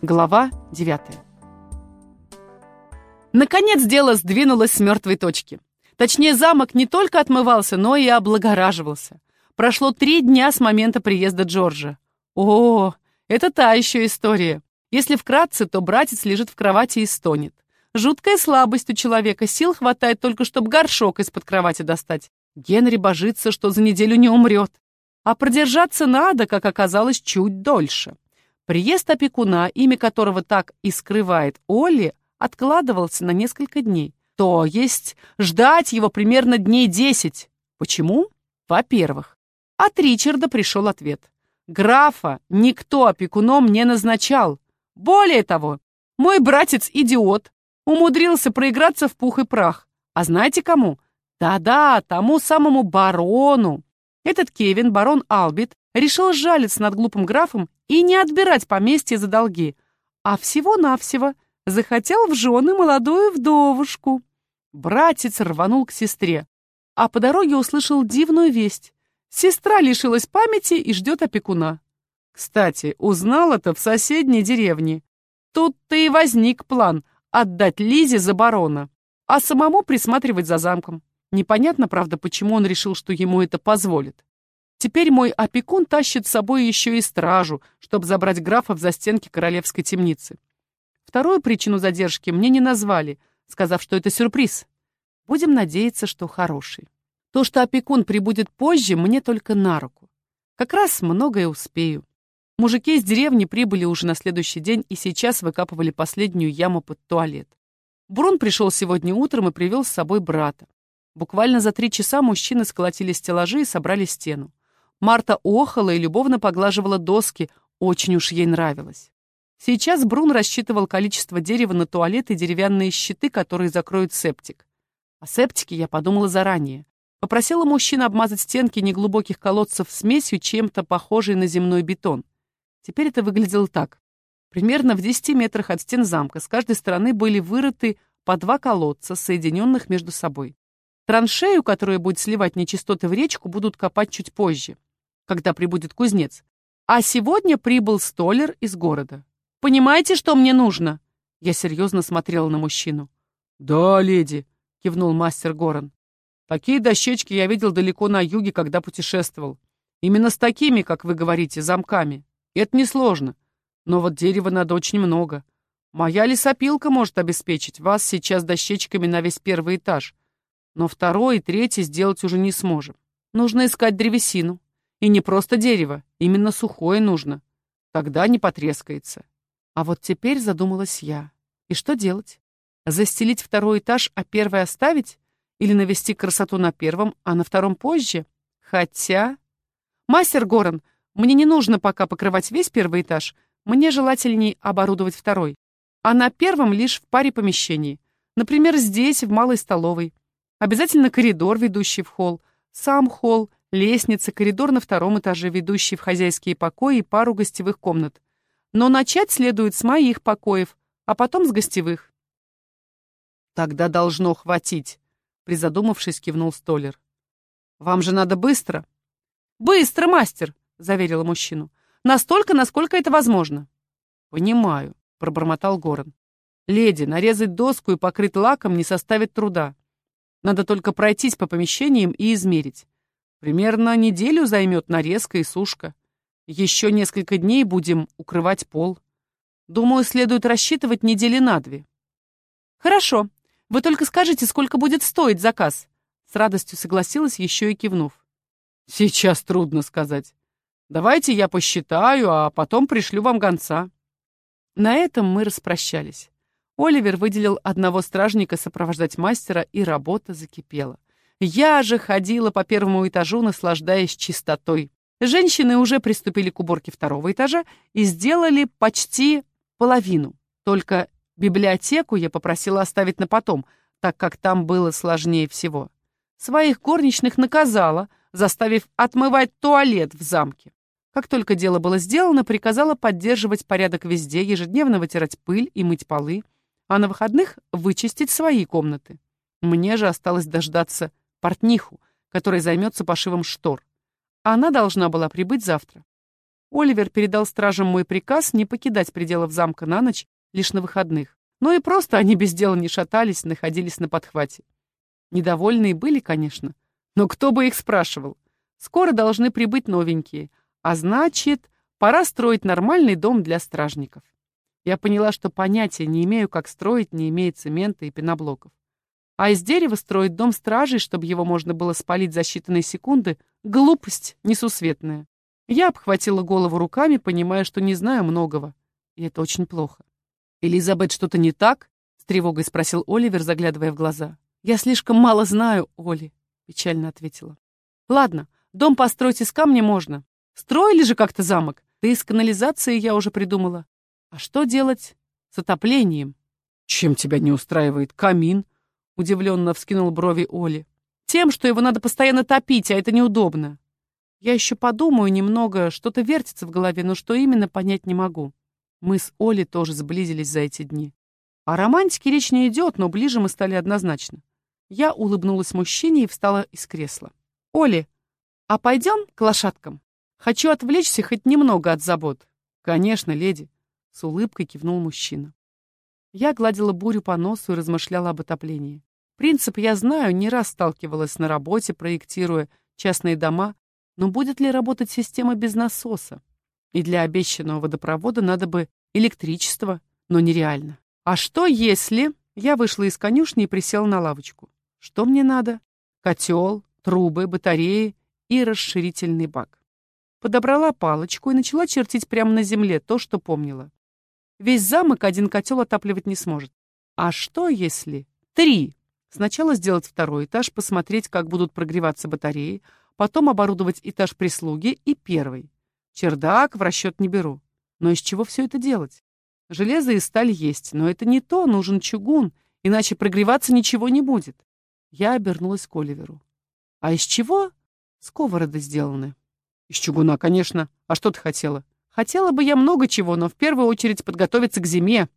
Глава 9. Наконец дело сдвинулось с мертвой точки. Точнее, замок не только отмывался, но и облагораживался. Прошло три дня с момента приезда Джорджа. О, это та еще история. Если вкратце, то братец лежит в кровати и стонет. Жуткая слабость у человека, сил хватает только, чтобы горшок из-под кровати достать. Генри божится, что за неделю не умрет. А продержаться надо, как оказалось, чуть дольше. Приезд опекуна, имя которого так и скрывает Олли, откладывался на несколько дней. То есть ждать его примерно дней десять. Почему? Во-первых, от Ричарда пришел ответ. Графа никто опекуном не назначал. Более того, мой братец-идиот умудрился проиграться в пух и прах. А знаете кому? Да-да, тому самому барону. Этот Кевин, барон Албит, решил жалиться над глупым графом и не отбирать поместье за долги, а всего-навсего захотел в жены молодую вдовушку. Братец рванул к сестре, а по дороге услышал дивную весть. Сестра лишилась памяти и ждет опекуна. Кстати, узнал это в соседней деревне. Тут-то и возник план отдать Лизе за барона, а самому присматривать за замком. Непонятно, правда, почему он решил, что ему это позволит. Теперь мой опекун тащит с собой еще и стражу, чтобы забрать графа в застенки королевской темницы. Вторую причину задержки мне не назвали, сказав, что это сюрприз. Будем надеяться, что хороший. То, что опекун прибудет позже, мне только на руку. Как раз многое успею. Мужики из деревни прибыли уже на следующий день и сейчас выкапывали последнюю яму под туалет. Брун пришел сегодня утром и привел с собой брата. Буквально за три часа мужчины сколотили стеллажи и собрали стену. Марта охала и любовно поглаживала доски, очень уж ей нравилось. Сейчас Брун рассчитывал количество дерева на туалет и деревянные щиты, которые закроют септик. О септике я подумала заранее. Попросила мужчину обмазать стенки неглубоких колодцев смесью чем-то похожей на земной бетон. Теперь это выглядело так. Примерно в 10 метрах от стен замка с каждой стороны были вырыты по два колодца, соединенных между собой. Траншею, которая будет сливать нечистоты в речку, будут копать чуть позже когда прибудет кузнец. А сегодня прибыл столер из города. Понимаете, что мне нужно?» Я серьезно смотрела на мужчину. «Да, леди», — кивнул мастер Горан. «Такие дощечки я видел далеко на юге, когда путешествовал. Именно с такими, как вы говорите, замками. Это несложно. Но вот дерева надо очень много. Моя лесопилка может обеспечить вас сейчас дощечками на весь первый этаж. Но второй и третий сделать уже не сможем. Нужно искать древесину. И не просто дерево, именно сухое нужно. Тогда не потрескается. А вот теперь задумалась я. И что делать? Застелить второй этаж, а первый оставить? Или навести красоту на первом, а на втором позже? Хотя... Мастер Горан, мне не нужно пока покрывать весь первый этаж. Мне желательней оборудовать второй. А на первом лишь в паре помещений. Например, здесь, в малой столовой. Обязательно коридор, ведущий в холл. Сам холл, лестница, коридор на втором этаже, ведущий в хозяйские покои и пару гостевых комнат. Но начать следует с моих покоев, а потом с гостевых. «Тогда должно хватить», — призадумавшись, кивнул Столер. «Вам же надо быстро». «Быстро, мастер», — заверила мужчину. «Настолько, насколько это возможно». «Понимаю», — пробормотал Горан. «Леди, нарезать доску и покрыть лаком не составит труда. Надо только пройтись по помещениям и измерить. Примерно неделю займет нарезка и сушка. Еще несколько дней будем укрывать пол. Думаю, следует рассчитывать недели на две. Хорошо. Вы только скажите, сколько будет стоить заказ. С радостью согласилась, еще и кивнув. Сейчас трудно сказать. Давайте я посчитаю, а потом пришлю вам гонца. На этом мы распрощались. Оливер выделил одного стражника сопровождать мастера, и работа закипела. Я же ходила по первому этажу, наслаждаясь чистотой. Женщины уже приступили к уборке второго этажа и сделали почти половину. Только библиотеку я попросила оставить на потом, так как там было сложнее всего. Своих горничных наказала, заставив отмывать туалет в замке. Как только дело было сделано, приказала поддерживать порядок везде, ежедневно вытирать пыль и мыть полы, а на выходных вычистить свои комнаты. Мне же осталось дождаться портниху, которая займется пошивом штор. Она должна была прибыть завтра. Оливер передал стражам мой приказ не покидать пределов замка на ночь лишь на выходных. Но и просто они без дела не шатались, находились на подхвате. Недовольные были, конечно, но кто бы их спрашивал? Скоро должны прибыть новенькие, а значит, пора строить нормальный дом для стражников. Я поняла, что понятия не имею, как строить, не имея цемента и пеноблоков. А из дерева строить дом стражей, чтобы его можно было спалить за считанные секунды, глупость несусветная. Я обхватила голову руками, понимая, что не знаю многого. И это очень плохо. «Элизабет, что-то не так?» — с тревогой спросил Оливер, заглядывая в глаза. «Я слишком мало знаю, Оли», — печально ответила. «Ладно, дом построить из камня можно. Строили же как-то замок. Да и с канализацией я уже придумала. А что делать с отоплением?» «Чем тебя не устраивает камин?» — удивленно вскинул брови Оли. «Тем, что его надо постоянно топить, а это неудобно. Я еще подумаю немного, что-то вертится в голове, но что именно, понять не могу. Мы с Олей тоже сблизились за эти дни. О романтике речь не идет, но ближе мы стали однозначно. Я улыбнулась мужчине и встала из кресла. «Оли, а пойдем к лошадкам? Хочу отвлечься хоть немного от забот». «Конечно, леди», — с улыбкой кивнул мужчина. Я гладила бурю по носу и размышляла об отоплении. Принцип я знаю, не раз сталкивалась на работе, проектируя частные дома, но будет ли работать система без насоса? И для обещанного водопровода надо бы электричество, но нереально. А что если... Я вышла из конюшни и присела на лавочку. Что мне надо? Котел, трубы, батареи и расширительный бак. Подобрала палочку и начала чертить прямо на земле то, что помнила. Весь замок один котел отапливать не сможет. А что если? Три. Сначала сделать второй этаж, посмотреть, как будут прогреваться батареи, потом оборудовать этаж прислуги и первый. Чердак в расчет не беру. Но из чего все это делать? Железо и сталь есть, но это не то, нужен чугун, иначе прогреваться ничего не будет. Я обернулась к Оливеру. А из чего сковороды сделаны? Из чугуна, конечно. А что ты хотела? Хотела бы я много чего, но в первую очередь подготовиться к зиме.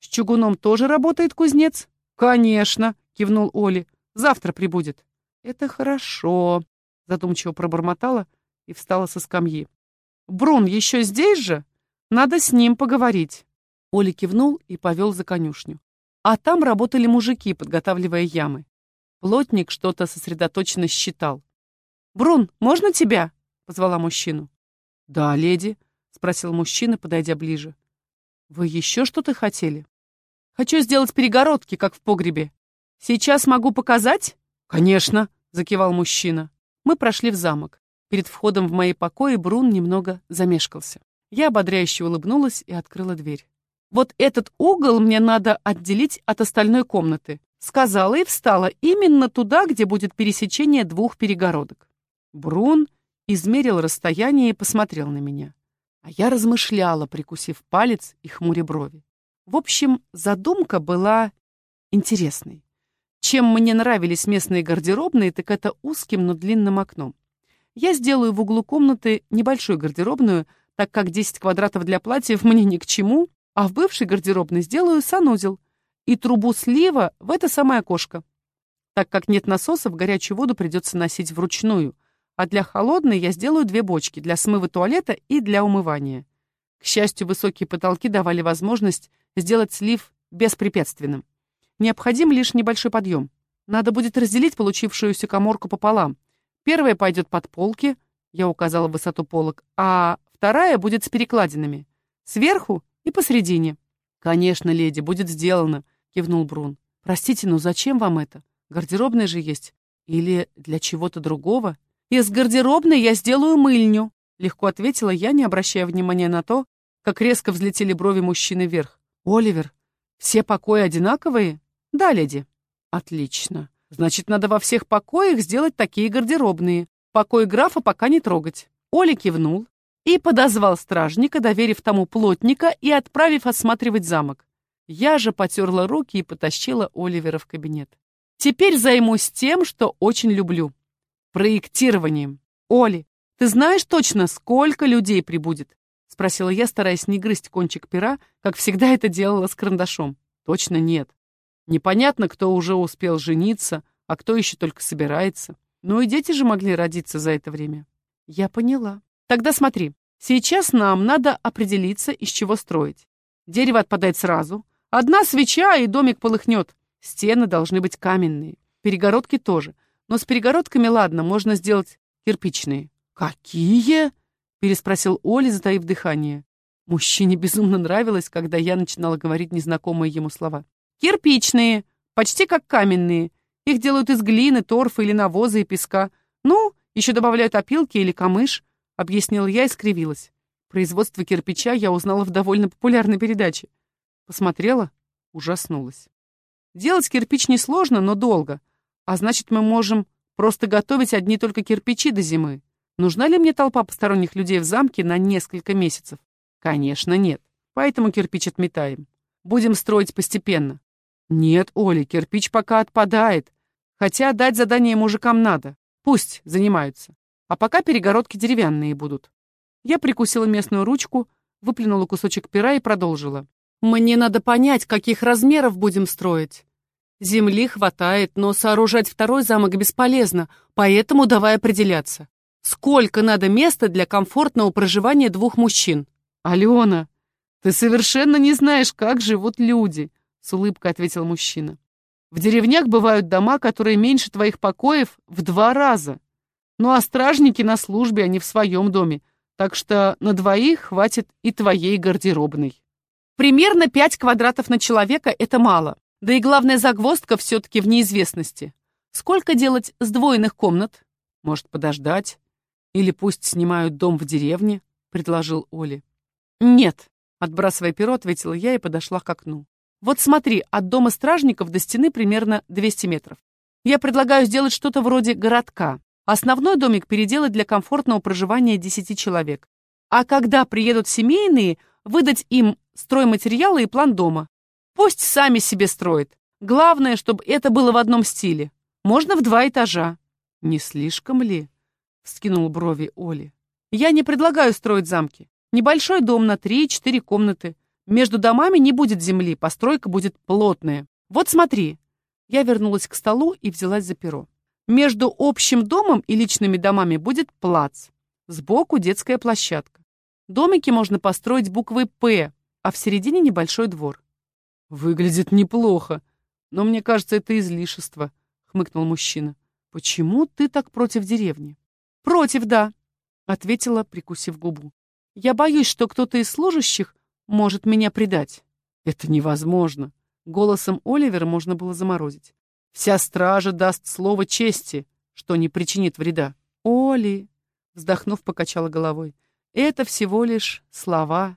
С чугуном тоже работает кузнец? Конечно, кивнул Оли. Завтра прибудет. Это хорошо, задумчиво пробормотала и встала со скамьи. Брун еще здесь же? Надо с ним поговорить. Оля кивнул и повел за конюшню. А там работали мужики, подготавливая ямы. Плотник что-то сосредоточенно считал. «Брун, можно тебя?» — позвала мужчину. «Да, леди», — спросил мужчина, подойдя ближе. «Вы еще что-то хотели?» «Хочу сделать перегородки, как в погребе. Сейчас могу показать?» «Конечно», — закивал мужчина. Мы прошли в замок. Перед входом в мои покои Брун немного замешкался. Я ободряюще улыбнулась и открыла дверь. «Вот этот угол мне надо отделить от остальной комнаты», сказала и встала именно туда, где будет пересечение двух перегородок. Брун измерил расстояние и посмотрел на меня. А я размышляла, прикусив палец и хмуря брови. В общем, задумка была интересной. Чем мне нравились местные гардеробные, так это узким, но длинным окном. Я сделаю в углу комнаты небольшую гардеробную, так как 10 квадратов для платьев мне ни к чему, а в бывшей гардеробной сделаю санузел и трубу слива в это самое окошко. Так как нет насосов, горячую воду придется носить вручную, а для холодной я сделаю две бочки для смыва туалета и для умывания. К счастью, высокие потолки давали возможность сделать слив беспрепятственным. Необходим лишь небольшой подъем. Надо будет разделить получившуюся коморку пополам, Первая пойдет под полки, я указала высоту полок, а вторая будет с перекладинами. Сверху и посередине. Конечно, леди, будет сделано, кивнул Брун. Простите, но зачем вам это? Гардеробная же есть. Или для чего-то другого? Из гардеробной я сделаю мыльню, легко ответила я, не обращая внимания на то, как резко взлетели брови мужчины вверх. Оливер, все покои одинаковые? Да, леди. Отлично. Значит, надо во всех покоях сделать такие гардеробные. Покой графа пока не трогать. Оля кивнул и подозвал стражника, доверив тому плотника и отправив осматривать замок. Я же потерла руки и потащила Оливера в кабинет. Теперь займусь тем, что очень люблю. Проектированием. Оли, ты знаешь точно, сколько людей прибудет? Спросила я, стараясь не грызть кончик пера, как всегда это делала с карандашом. Точно нет. Непонятно, кто уже успел жениться, а кто еще только собирается. Ну и дети же могли родиться за это время. Я поняла. Тогда смотри, Сейчас нам надо определиться, из чего строить. Дерево отпадает сразу. Одна свеча, и домик полыхнет. Стены должны быть каменные. Перегородки тоже. Но с перегородками, ладно, можно сделать кирпичные. «Какие?» — переспросил Оля, затаив дыхание. Мужчине безумно нравилось, когда я начинала говорить незнакомые ему слова. «Кирпичные, почти как каменные. Их делают из глины, торфа или навоза и песка. Ну, еще добавляют опилки или камыш», — объяснила я и скривилась. Производство кирпича я узнала в довольно популярной передаче. Посмотрела, ужаснулась. Делать кирпич несложно, но долго. А значит, мы можем просто готовить одни только кирпичи до зимы. Нужна ли мне толпа посторонних людей в замке на несколько месяцев? Конечно, нет. Поэтому кирпич отметаем. Будем строить постепенно. Нет, Оля, кирпич пока отпадает. Хотя дать задание мужикам надо. Пусть занимаются. А пока перегородки деревянные будут. Я прикусила местную ручку, выплюнула кусочек пера и продолжила. Мне надо понять, каких размеров будем строить. Земли хватает, но сооружать второй замок бесполезно, поэтому давай определяться. Сколько надо места для комфортного проживания двух мужчин? Алена, ты совершенно не знаешь, как живут люди, с улыбкой ответил мужчина. В деревнях бывают дома, которые меньше твоих покоев в два раза. Ну а стражники на службе, они в своем доме, так что на двоих хватит и твоей гардеробной. Примерно 5 квадратов на человека — это мало. Да и главная загвоздка все-таки в неизвестности. Сколько делать сдвоенных комнат? Может, подождать? Или пусть снимают дом в деревне, предложил Оли. Нет, отбрасывая перо, ответила я и подошла к окну. Вот смотри, от дома стражников до стены примерно 200 метров. Я предлагаю сделать что-то вроде городка. Основной домик переделать для комфортного проживания 10 человек. А когда приедут семейные, выдать им стройматериалы и план дома. Пусть сами себе строят. Главное, чтобы это было в одном стиле. Можно в два этажа. Не слишком ли? Скинул брови Оли. Я не предлагаю строить замки. Небольшой дом на 3-4 комнаты. Между домами не будет земли, постройка будет плотная. Вот смотри. Я вернулась к столу и взялась за перо. Между общим домом и личными домами будет плац. Сбоку детская площадка. Домики можно построить буквой «П», а в середине небольшой двор. «Выглядит неплохо, но мне кажется, это излишество», — хмыкнул мужчина. «Почему ты так против деревни?» «Против, да», — ответила, прикусив губу. «Я боюсь, что кто-то из служащих может меня предать». «Это невозможно», — голосом Оливера можно было заморозить. «Вся стража даст слово чести, что не причинит вреда». «Оли», — вздохнув, покачала головой, — «это всего лишь слова».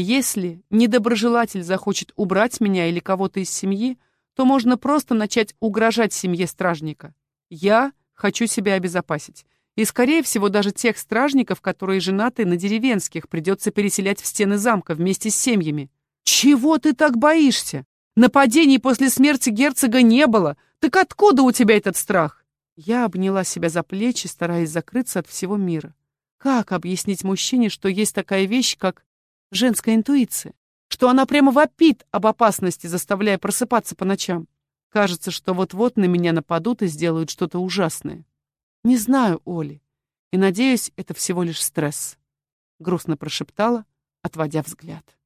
Если недоброжелатель захочет убрать меня или кого-то из семьи, то можно просто начать угрожать семье стражника. Я хочу себя обезопасить. И, скорее всего, даже тех стражников, которые женаты на деревенских, придется переселять в стены замка вместе с семьями. Чего ты так боишься? Нападений после смерти герцога не было. Так откуда у тебя этот страх? Я обняла себя за плечи, стараясь закрыться от всего мира. Как объяснить мужчине, что есть такая вещь, как женская интуиция, что она прямо вопит об опасности, заставляя просыпаться по ночам. Кажется, что вот-вот на меня нападут и сделают что-то ужасное. Не знаю, Оли, и надеюсь, это всего лишь стресс. Грустно прошептала, отводя взгляд.